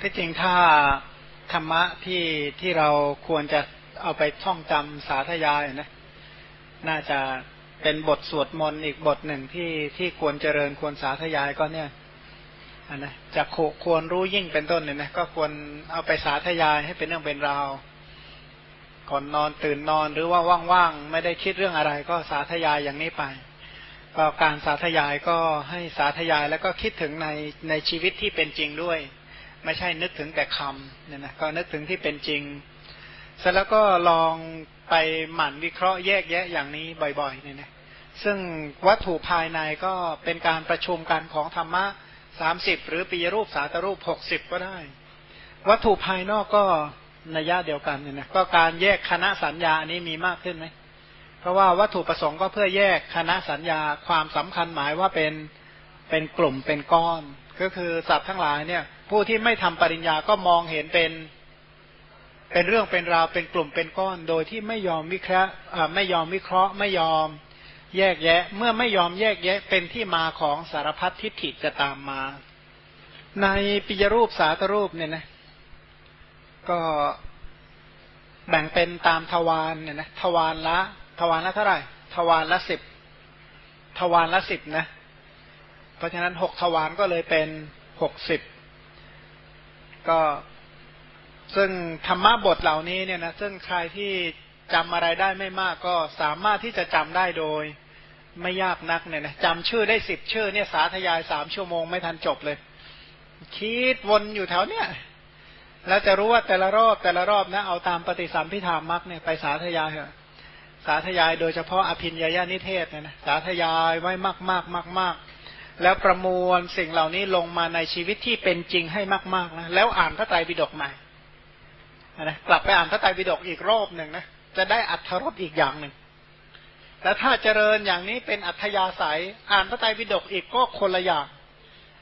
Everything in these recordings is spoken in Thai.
ที่จริงถ้าธรรมะที่ที่เราควรจะเอาไปท่องจำสาธยายนะ น่าจะเป็นบทสวดมนต์อีกบทหนึ่งที่ที่ควรเจริญควรสาธยายก็เนี่ยอันนะจะควรรู้ยิ่งเป็นต้นเนี่ยนะก็ควรเอาไปสาธยายให้เป็นเรื่องเป็นราวก่อนนอนตื่นนอนหรือว่าว่างๆไม่ได้คิดเรื่องอะไร ก็สาธยายอย่างนี้ไป ก็การสาธยายก็ให้สาธยายแล้วก็คิดถึงในในชีวิตที่เป็นจริงด้วย ไม่ใช่นึกถึงแต่คำเนี่ยนะก็นึกถึงที่เป็นจริงเสร็จแล้วก็ลองไปหมั่นวิเคราะห์แยกแยะอย่างนี้บ่อยๆเนี่ยนะซึ่งวัตถุภายในก็เป็นการประชุมกันของธรรมะสามสิบหรือปีรูปสาตรูปหกสิบก็ได้ วัตถุภายนอกก็นัยยะเดียวกันเนี่ยนะก็การแยกคณะสัญญาอันนี้มีมากขึ้นไหมเพราะว่าวัตถุประสงค์ก็เพื่อแยกคณะสัญญาความสำคัญหมายว่าเป็นเป็นกลุ่มเป็นก้อน ก็คือสัตว์ทั้งหลายเนี่ย ผู้ที่ไม่ทำปริญญาก็มองเห็นเป็นเป็นเรื่องเป็นราวเป็นกลุ่มเป็นก้อน โดยที่ไม่ยอมวิเคราะห์ไม่ยอมวิเคราะห์ ไม่ยอมแยกแยะ เมื่อไม่ยอมแยกแยะเป็นที่มาของสารพัดทิฏฐิจะตามมา ในปิยรูปสาตรูปเนี่ยนะ ก็แบ่งเป็นตามทวารเนี่ยนะทวารละ ทวารละเท่าไหร่ ทวารละสิบทวารละสิบนะ เพราะฉะนั้นหกทวารก็เลยเป็นหกสิบ ก็ซึ่งธรรมะบทเหล่านี้เนี่ยนะซึ่งใครที่จำอะไรได้ไม่มากก็สามารถที่จะจำได้โดย ไม่ยากนักเนี่ยนะจำชื่อได้สิบชื่อเนี่ยสาธยายสามชั่วโมงไม่ทันจบเลย คิดวนอยู่แถวเนี้ยแล้วจะรู้ว่าแต่ละรอบแต่ละรอบนะเอาตามปฏิสัมพิธามักเนี่ยไปสาธยายเหอะสาธยายโดยเฉพาะอภินญญานิเทศเนี่ยนะสาธยายไว้มากมากมากมาก แล้วประมวลสิ่งเหล่านี้ลงมาในชีวิตที่เป็นจริงให้มากๆนะแล้วอ่านพระไตรปิฎกใหม่นะกลับไปอ่านพระไตรปิฎกอีกรอบหนึ่งนะจะได้อัธรสอีกอย่างหนึ่งแล้วถ้าเจริญอย่างนี้เป็นอัธยาศัย อ่านพระไตรปิฎกอีกก็คนละอย่าง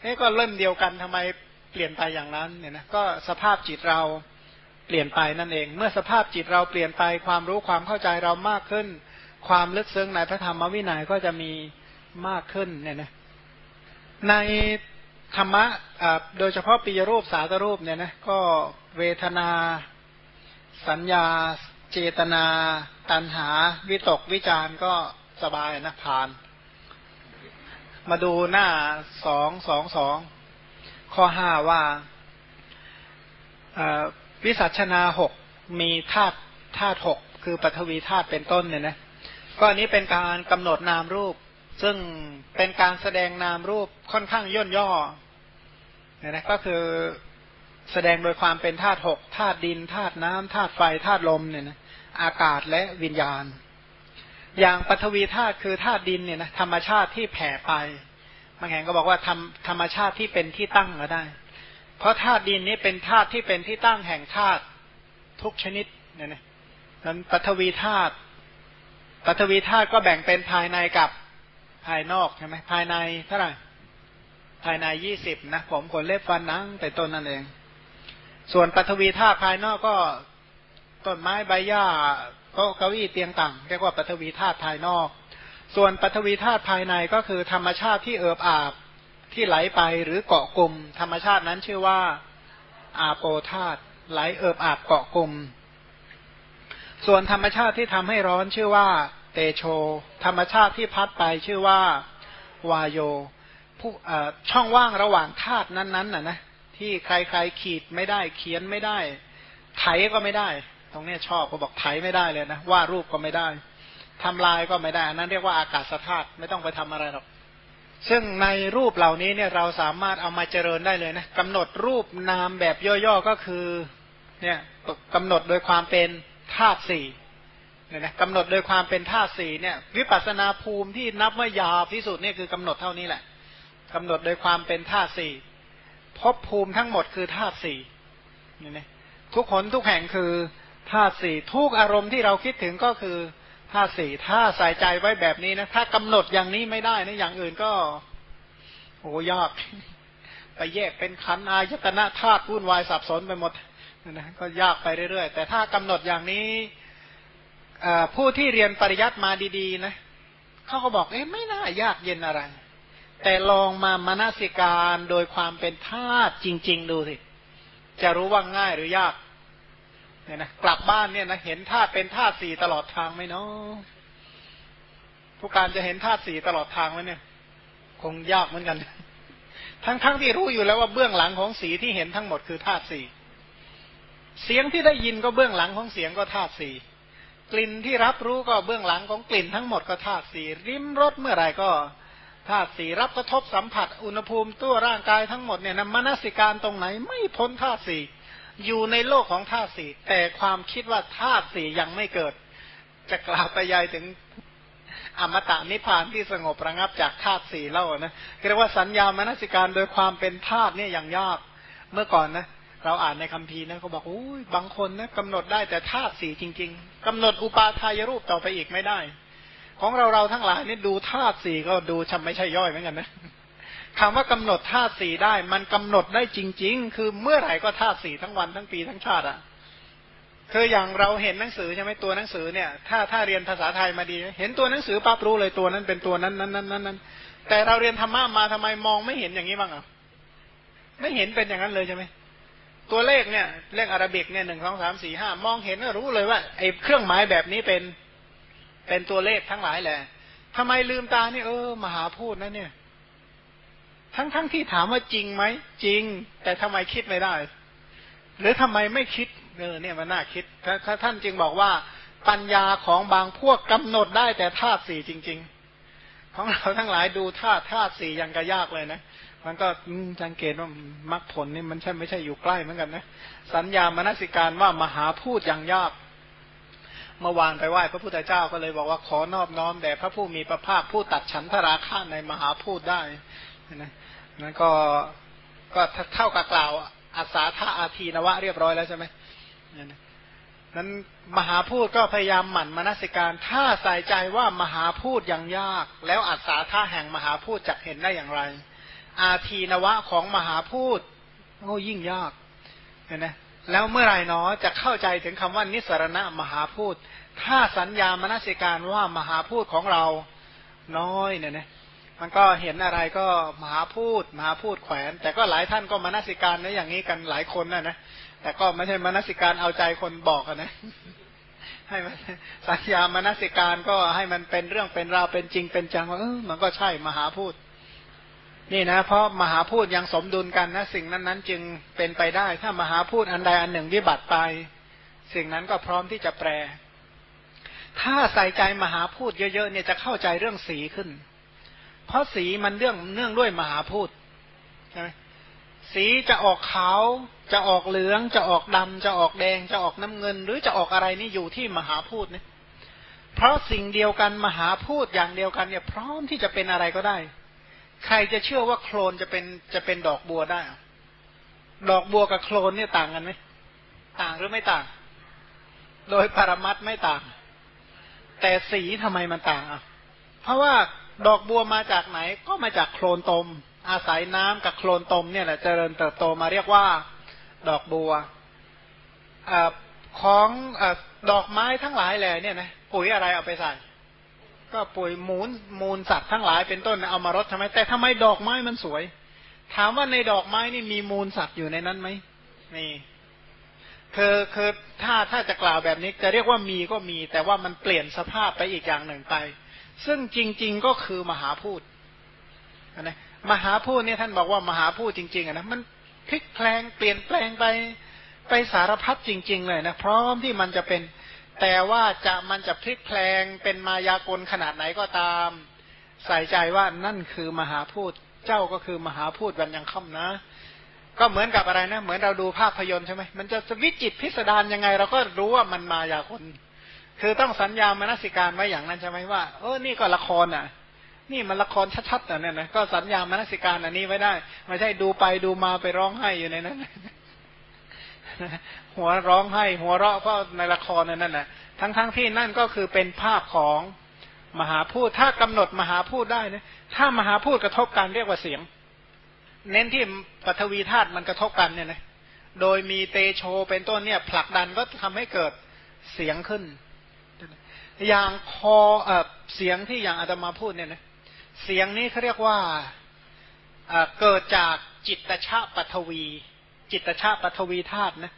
นี่ก็เล่มเดียวกันทำไมเปลี่ยนไปอย่างนั้นเนี่ยนะก็สภาพจิตเราเปลี่ยนไปนั่นเอง เมื่อสภาพจิตเราเปลี่ยนไปความรู้ความเข้าใจเรามากขึ้น ความลึกซึ้งในพระธรรมวินัยก็จะมีมากขึ้นเนี่ยนะ ในธรรมะโดยเฉพาะปิยรูปสาตรูปเนี่ยนะก็เวทนา สัญญา เจตนา ตัณหา วิตกวิจารก็สบายนะผ่าน มาดูหน้าสองสองสองข้อห้าว่าวิสัชนาหกมีธาตุธาตุหกคือปฐวีธาตุเป็นต้นเนี่ยนะก็อันนี้เป็นการกำหนดนามรูป ซึ่งเป็นการแสดงนามรูปค่อนข้างย่นย่อเนี่ยนะก็คือแสดงโดยความเป็นธาตุหกธาตุดินธาตุน้ำธาตุไฟธาตุลมเนี่ยนะอากาศและวิญญาณ อย่างปฐวีธาตุคือธาตุดินเนี่ยนะธรรมชาติที่แผ่ไปบางแห่งก็บอกว่าธรรมธรรมชาติที่เป็นที่ตั้งก็ได้ เพราะธาตุดินนี้เป็นธาตุที่เป็นที่ตั้งแห่งธาตุทุกชนิดเนี่ยนะนั้นปฐวีธาตุปฐวีธาตุก็แบ่งเป็นภายในกับ ภายนอกใช่ไหมภายในเท่าไหร่ภายในยี่สิบนะผมขนเล็บฟันนังแต่ต้นนั่นเอง ส่วนปฐวีธาตุภายนอกก็ต้นไม้ใบหญ้าโต๊ะเก้าอี้เตียงต่างเรียกว่าปฐวีธาตุภายนอก ส่วนปฐวีธาตุภายในก็คือธรรมชาติที่เอิบอาบที่ไหลไปหรือเกาะกลุ่มธรรมชาตินั้นชื่อว่าอาโปธาตุไหลเอิบอาบเกาะกลุ่มส่วนธรรมชาติที่ทำให้ร้อนชื่อว่า เตโช ธรรมชาติที่พัดไปชื่อว่าวาโยผู้ช่องว่างระหว่างธาตุนั้นๆน่ะนะที่ใครๆขีดไม่ได้เขียนไม่ได้ ไถก็ไม่ได้ ตรงนี้ชอบเขาบอกไถไม่ได้เลยนะวาดรูปก็ไม่ได้ทำลายก็ไม่ได้นั่นเรียกว่าอากาศธาตุไม่ต้องไปทำอะไรหรอกซึ่งในรูปเหล่านี้เนี่ยเราสามารถเอามาเจริญได้เลยนะกำหนดรูปนามแบบย่อๆก็คือเนี่ยกำหนดโดยความเป็นธาตุสี่ เนี่ยนะกำหนดโดยความเป็นธาตุสี่เนี่ยวิปัสนาภูมิที่นับว่ายาวที่สุดเนี่ยคือกำหนดเท่านี้แหละกำหนดโดยความเป็นธาตุสี่พบภูมิทั้งหมดคือธาตุสี่เนี่ยนะทุกคนทุกแห่งคือธาตุสี่ทุกอารมณ์ที่เราคิดถึงก็คือธาตุสี่ถ้าใส่ใจไว้แบบนี้นะถ้ากำหนดอย่างนี้ไม่ได้นะอย่างอื่นก็โอ้ยากไปแยกเป็นขันอายตนะธาตุวุ่นวายสับสนไปหมดนะก็ยากไปเรื่อยๆ แต่ถ้ากำหนดอย่างนี้ ผู้ที่เรียนปริยัติมาดีๆนะเขาก็บอกเอ๊ะไม่น่ายากเย็นอะไร แต่ลองมามานาสิการโดยความเป็นธาตุจริง ๆ ดูสิ จะรู้ว่าง่ายหรือยากเนี่ยนะกลับบ้านเนี่ยนะเห็นธาตุเป็นธาตุสี่ตลอดทางไหมเนาะผู้การจะเห็นธาตุสี่ตลอดทางไหมเนี่ย คงยากเหมือนกัน ทั้งๆทที่รู้อยู่แล้วว่าเบื้องหลังของสีที่เห็นทั้งหมดคือธาตุสี่เสียงที่ได้ยินก็เบื้องหลังของเสียงก็ธาตุสี่ กลิ่นที่รับรู้ก็เบื้องหลังของกลิ่นทั้งหมดก็ธาตุสีริมรสเมื่อไรก็ธาตุสีรับกระทบสัมผัส อุณหภูมิตัวร่างกายทั้งหมดเนี่ยนะมนสิการตรงไหนไม่พ้นธาตุสีอยู่ในโลกของธาตุสีแต่ความคิดว่าธาตุสียังไม่เกิด จะกล่าวไปยายถึงอมตะนิพพานที่สงบระงับจากธาตุสีเล่านะเรียกว่าสัญญามนสิการโดยความเป็นธาตุเนี่ยอย่างยากเมื่อก่อนนะ เราอ่านในคัมภีร์นะเขาบอกอุ้ยบางคนนะกำหนดได้แต่ธาตุสี่จริง ๆกำหนดอุปาทายรูปต่อไปอีกไม่ได้ ของเราเราทั้งหลายนี่ดูธาตุสี่ก็ดูชำไม่ใช่ย่อยเหมือนกันนะคำว่ากำหนดธาตุสี่ได้ มันกำหนดได้จริง ๆ คือเมื่อไหร่ก็ธาตุสี่ทั้งวันทั้งปีทั้งชาติอะคืออย่างเราเห็นหนังสือใช่ไหมตัวหนังสือเนี่ย ถ้าถ้าเรียนภาษาไทยมาดี เห็นตัวหนังสือปั๊บรู้เลยตัวนั้นเป็นตัวนั้นนั้นนั้นนั้นแต่เราเรียนธรรมะมาทำไมมองไม่เห็นอย่างนี้บ้างอะไม่เห็นเป็นอย่างนั้นเลยใช่ไหม ตัวเลขเนี่ยเลขอารบิกเนี่ยหนึ่งสองสามสี่ห้ามองเห็นก็รู้เลยว่าไอ้เครื่องหมายแบบนี้เป็นเป็นตัวเลขทั้งหลายแหละทำไมลืมตาเนี่เออมหาพูดนะเนี่ย ทั้งทั้งที่ถามว่าจริงไหมจริง แต่ทำไมคิดไม่ได้ หรือทำไมไม่คิดเออเนี่ยมันน่าคิดถ้าท่านจึงบอกว่าปัญญาของบางพวกกำหนดได้แต่ธาตุสี่จริง ๆ ของเราทั้งหลายดูธาตุธาตุสี่ยังก็ยากเลยนะ มันก็สังเกตว่ามรรคผลนี่มันใช่ไม่ใช่อยู่ใกล้เหมือนกันนะ สัญญามนสิการว่ามหาพูดอย่างยากเมื่อวานไปไหว้พระพุทธเจ้าก็เลยบอกว่าขอนอบน้อมแด่พระผู้มีพระภาคผู้ตัดฉันทราคะในมหาพูดได้นะนั่นก็ก็เท่ากับกล่าวอาสาธาอาทีนวะเรียบร้อยแล้วใช่ไหมนั้นมหาพูดก็พยายามหมั่นมนสิการ ถ้าใส่ใจว่ามหาพูดย่างยาก แล้วอัศาธาแห่งมหาพูดจะเห็นได้อย่างไร อาทีนวะของมหาพูดโอ้ยิ่งยากเห็นไหมแล้วเมื่อไรเนาะจะเข้าใจถึงคำว่านิสรณะมหาพูดถ้าสัญญามนสิการว่ามหาพูดของเราน้อยเนี่ยนะมันก็เห็นอะไรก็มหาพูดมหาพูดแขวน แต่ก็หลายท่านก็มนสิการในอย่างนี้กันหลายคนนะนะแต่ก็ไม่ใช่มนสิการเอาใจคนบอกนะให้มันสัญญามนสิการก็ให้มันเป็นเรื่องเป็นราวเป็นจริงเป็นจังว่าเออมันก็ใช่มหาพูด นี่นะ เพราะมหาพูดยังสมดุลกันนะสิ่งนั้นนั้นจึงเป็นไปได้ ถ้ามหาพูดอันใดอันหนึ่งวิบัติไป สิ่งนั้นก็พร้อมที่จะแปลถ้าใส่ใจมหาพูดเยอะๆเนี่ยจะเข้าใจเรื่องสีขึ้น เพราะสีมันเรื่องเนื่องด้วยมหาพูดใช่ไหมสีจะออกขาว จะออกเหลือง จะออกดำจะออกแดง จะออกน้ำเงิน หรือจะออกอะไรนี่อยู่ที่มหาพูดเนี่ยเพราะสิ่งเดียวกันมหาพูดอย่างเดียวกันเนี่ย พร้อมที่จะเป็นอะไรก็ได้ ใครจะเชื่อว่าโคลนจะเป็นจะเป็นดอกบัวได้ ดอกบัวกับโคลนเนี่ยต่างกันไหมต่างหรือไม่ต่าง โดยปรมัตไม่ต่าง แต่สีทำไมมันต่างอะ เพราะว่าดอกบัวมาจากไหนก็มาจากโคลนตม อาศัยน้ำกับโคลนตมเนี่ยแหละเจริญเติบโตมาเรียกว่าดอกบัวอของอดอกไม้ทั้งหลายแหล่เนี่ยนะปุ๋ยอะไรเอาไปใส่ ก็ปุ๋ยมูลมูลสัตว์ทั้งหลายเป็นต้นเอามารดทำไม แต่ทำไมดอกไม้มันสวย ถามว่าในดอกไม้นี่มีมูลสัตว์อยู่ในนั้นไหมนี่คือคือถ้าถ้าจะกล่าวแบบนี้จะเรียกว่ามีก็มี แต่ว่ามันเปลี่ยนสภาพไปอีกอย่างหนึ่งไป ซึ่งจริง ๆก็คือมหาพูดนะมหาพูดเนี่ยท่านบอกว่ามหาพูดจริงๆนะมันพลิกแปลงเปลี่ยนแปลงไปไปสารพัดจริง ๆ เลยนะพร้อมที่มันจะเป็น แต่ว่าจะมันจะพลิกแพลงเป็นมายากลขนาดไหนก็ตาม ใส่ใจว่านั่นคือมหาพูดเจ้าก็คือมหาพูดวันยังค่ำนะ ก็เหมือนกับอะไรนะ เหมือนเราดูภาพยนตร์ใช่ไหมมันจะวิจิตพิสดารยังไง เราก็รู้ว่ามันมายากลคือต้องสัญญามนสิการไว้อย่างนั้นใช่ไหมว่าเออนี่ก็ละครอะ นี่มันละครชัดๆแต่เนี่ยนะก็สัญญามนสิการอันนี้ไว้ได้ ไม่ใช่ดูไปดูมาไปร้องไห้อยู่ในนั้น หัวร้องไห้ หัวเราะเพราะในละครนั่นแหละทั้งๆทที่นั่นก็คือเป็นภาพของมหาพูดถ้ากำหนดมหาพูดได้นะถ้ามหาพูดกระทบกันเรียกว่าเสียง เน้นที่ปฐวีธาตุมันกระทบกันเนี่ยนะโดยมีเตโชเป็นต้นเนี่ย ผลักดันก็ทำให้เกิดเสียงขึ้น อย่างคอเอเสียงที่อย่างอาตมาพูดเนี่ยนะเสียงนี้เขาเรียกว่าเกิดจากจิตตชาปฐวี จิตชาปฐวีธาตุนะ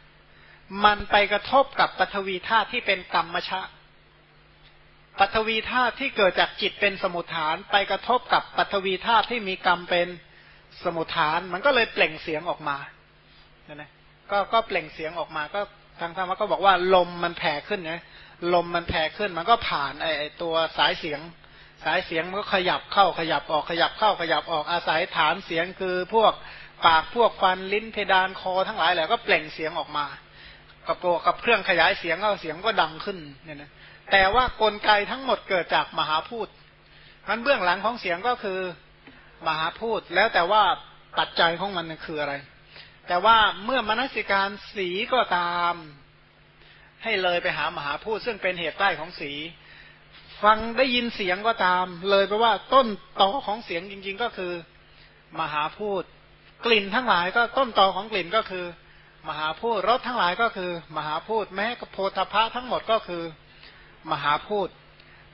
มันไปกระทบกับปฐวีธาตุที่เป็นกรรมชาปฐวีธาตุที่เกิดจากจิตเป็นสมุทฐาน ไปกระทบกับปฐวีธาตุที่มีกรรมเป็นสมุทฐาน มันก็เลยเปล่งเสียงออกมานะก็ก็เปล่งเสียงออกมา ก็ทางธรรมะก็บอกว่าลมมันแผ่ขึ้นนะลมมันแผ่ขึ้น มันก็ผ่านไอตัวสายเสียง สายเสียงมันก็ขยับเข้าขยับออกขยับเข้าขยับออกอาศัยฐานเสียงคือพวก ปากพวกฟันลิ้นเพดานคอทั้งหลายแหละก็เปล่งเสียงออกมากับโปกับเครื่องขยายเสียงก็เสียงก็ดังขึ้นเนี่ยนะแต่ว่ากลไกทั้งหมดเกิดจากมหาพูดมันเบื้องหลังของเสียงก็คือมหาพูดแล้วแต่ว่าปัจจัยของมันคืออะไร แต่ว่าเมื่อมนสิการสีก็ตาม ให้เลยไปหามหาพูดซึ่งเป็นเหตุใกล้ของสี ฟังได้ยินเสียงก็ตาม เลยเพราะว่าต้นตอของเสียงจริง ๆ ก็คือ มหาพูด กลิ่นทั้งหลายก็ต้นตอของกลิ่นก็คือ มหาพูดรสทั้งหลายก็คือ มหาพูดแม้กโพธพะทั้งหมดก็คือ มหาพูด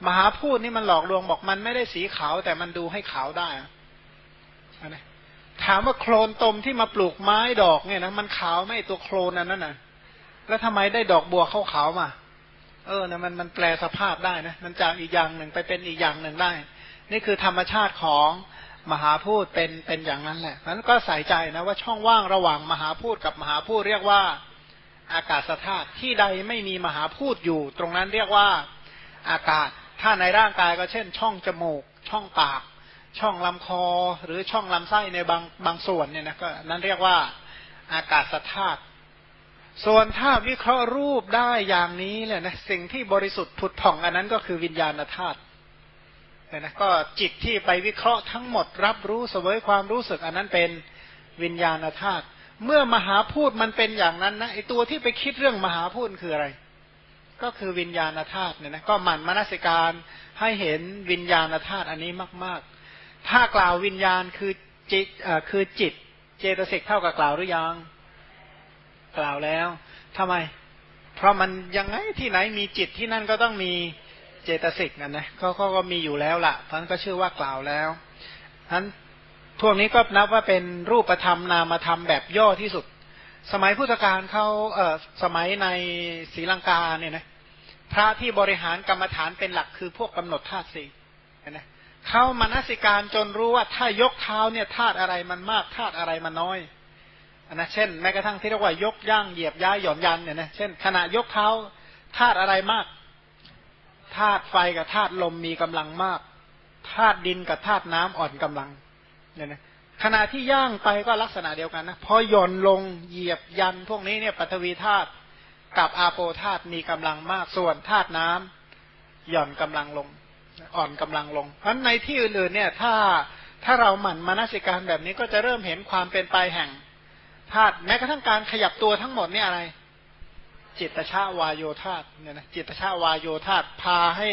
มหาพูดนี่มันหลอกลวงบอกมันไม่ได้สีขาว แต่มันดูให้ขาวได้นะถามว่าโคลนตมที่มาปลูกไม้ดอกเนี่ยนะมันขาวไม่ตัวโคลนอันนั้นนะแล้วทำไมได้ดอกบัวขาวๆมาเออนะมันมันแปลสภาพได้นะมันจากอีกอย่างหนึ่งไปเป็นอีกอย่างหนึ่งได้ นี่คือธรรมชาติของ มหาพูดเป็นเป็นอย่างนั้นแหละนั้นก็ใส่ใจนะว่าช่องว่างระหว่างมหาพูดกับมหาพูดเรียกว่าอากาศธาตุที่ใดไม่มีมหาพูดอยู่ ตรงนั้นเรียกว่าอากาศถ้าในร่างกายก็เช่น ช่องจมูก ช่องปาก ช่องลำคอ หรือช่องลำไส้ในบางบางส่วนเนี่ยนะก็นั้นเรียกว่าอากาศธาตุส่วนถ้าวิเคราะห์รูปได้อย่างนี้เลยนะสิ่งที่บริสุทธิ์ผุดผ่องอันนั้นก็คือวิญญาณธาตุ เนี่ยนะก็จิตที่ไปวิเคราะห์ทั้งหมดรับรู้เสวยความรู้สึก อันนั้นเป็นวิญญาณธาตุเมื่อมหาพูดมันเป็นอย่างนั้นนะไอตัวที่ไปคิดเรื่องมหาพูดคืออะไร ก็คือวิญญาณธาตุเนี่ยนะก็หมั่นมนสิการให้เห็นวิญญาณธาตุอันนี้มาก ๆ ถ้ากล่าววิญญาณคือจิตคือจิต เจตสิกเท่ากับกล่าวหรือยัง กล่าวแล้วทำไม เพราะมันยังไงที่ไหนมีจิตที่นั่นก็ต้องมี เจตสิกนั่นนะเขาเขาก็มีอยู่แล้วละ่ะท่านก็ชื่อว่ากล่าวแล้วท่านพวกนี้ก็นับว่าเป็นรูปธรรมนามธรรมแบบย่อที่สุด สมัยพุทธกาลเขาเอ่อสมัยในศรีลังกาเนี่ยนะพระที่บริหารกรรมฐานเป็นหลักคือพวกกำหนดธาตุสี่นะเขามนสิการจนรู้ว่าถ้ายกเท้าเนี่ยธาตุอะไรมันมากธาตุอะไรมันน้อยอนนะเช่นแม้กระทั่งที่เรียกว่ายกย่างเหยียบย้ายหย่อนยันเนี่ยนะเช่นขณะยกเท้าธาตุอะไรมาก ธาตุไฟกับธาตุลมมีกำลังมากธาตุดินกับธาตุน้ำอ่อนกำลังเนี่ยนะขณะที่ย่างไปก็ลักษณะเดียวกันนะพอย่อนลงเหยียบยันพวกนี้เนี่ยปัทวีธาตุกับอาโปธาตุมีกำลังมากส่วนธาตุน้ำหย่อนกำลังลง อ่อนกำลังลง เพราะในที่อื่นๆเนี่ยถ้าถ้าเราหมั่นมานาสิการแบบนี้ก็จะเริ่มเห็นความเป็นไปแห่งธาตุแม้กระทั่งการขยับตัวทั้งหมดนี่อะไร จิตชาวายโยธาตเนี่ยนะจิตชาวายโยธาตพาให้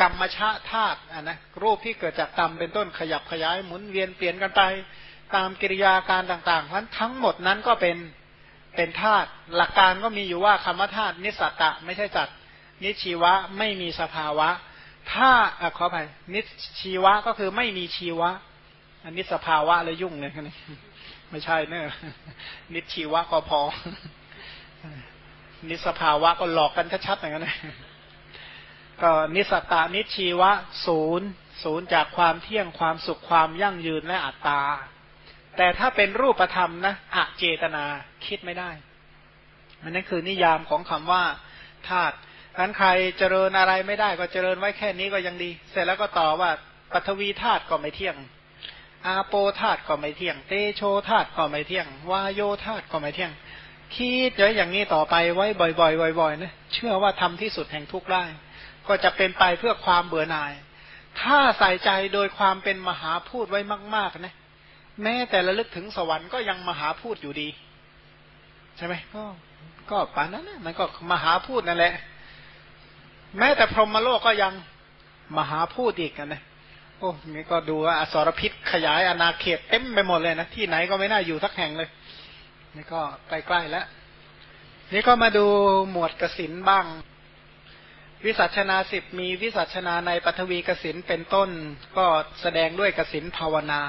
กรรมชาธาตุอะนะรูปที่เกิดจากกรรมเป็นต้นขยับขยายหมุนเวียนเปลี่ยนกันไป ตามกิริยาการต่างๆเพราะทั้งหมดนั้นก็เป็นเป็นธาตุหลักการก็มีอยู่ว่าคำว่าธาตุนิสัตตะไม่ใช่จัดนิชีวะไม่มีสภาวะถ้าอขออภัยนิชีวะก็คือไม่มีชีวะ อันนี้สภาวะเลยยุ่งเลยนี่ไม่ใช่เนอะนิชีวะก็พอ นิสภาวะก็หลอกกันชัดๆอย่างนั้นก็นิสตานิชีวะศูนย์ศูนย์จากความเที่ยงความสุขความยั่งยืนและอัตตา แต่ถ้าเป็นรูปธรรมนะอะเจตนาคิดไม่ได้มันนั่นคือนิยามของคำว่าธาตุนั้นใครเจริญอะไรไม่ได้ก็เจริญไว้แค่นี้ก็ยังดี เสร็จแล้วก็ต่อว่าปัทวีธาตุก็ไม่เที่ยง อาโปธาตุก็ไม่เที่ยง เตโชธาตุก็ไม่เที่ยง วาโยธาตุก็ไม่เที่ยง คิดเยอะอย่างนี้ต่อไปไว้บ่อยๆบ่อยๆนะเชื่อว่าทำที่สุดแห่งทุกข์ได้ ก็จะเป็นไปเพื่อความเบื่อหน่าย ถ้าใส่ใจโดยความเป็นมหาพูดไว้มาก ๆนะแม้แต่ระลึกถึงสวรรค์ก็ยังมหาพูดอยู่ดี ใช่ไหมก็ก็ป่านนั้นนะมันก็มหาพูดนั่นแหละ แม้แต่พรหมโลกก็ยังมหาพูดอีกกันนะโอ้นี่ก็ดูว่าอสรพิษขยายอาณาเขตเต็มไปหมดเลยนะที่ไหนก็ไม่น่าอยู่สักแห่งเลย นี่ก็ใกล้ๆแล้ว นี่ก็มาดูหมวดกสินบ้าง วิสัชนาสิบมีวิสัชนาในปฐวีกสินเป็นต้น ก็แสดงด้วยกสินภาวนา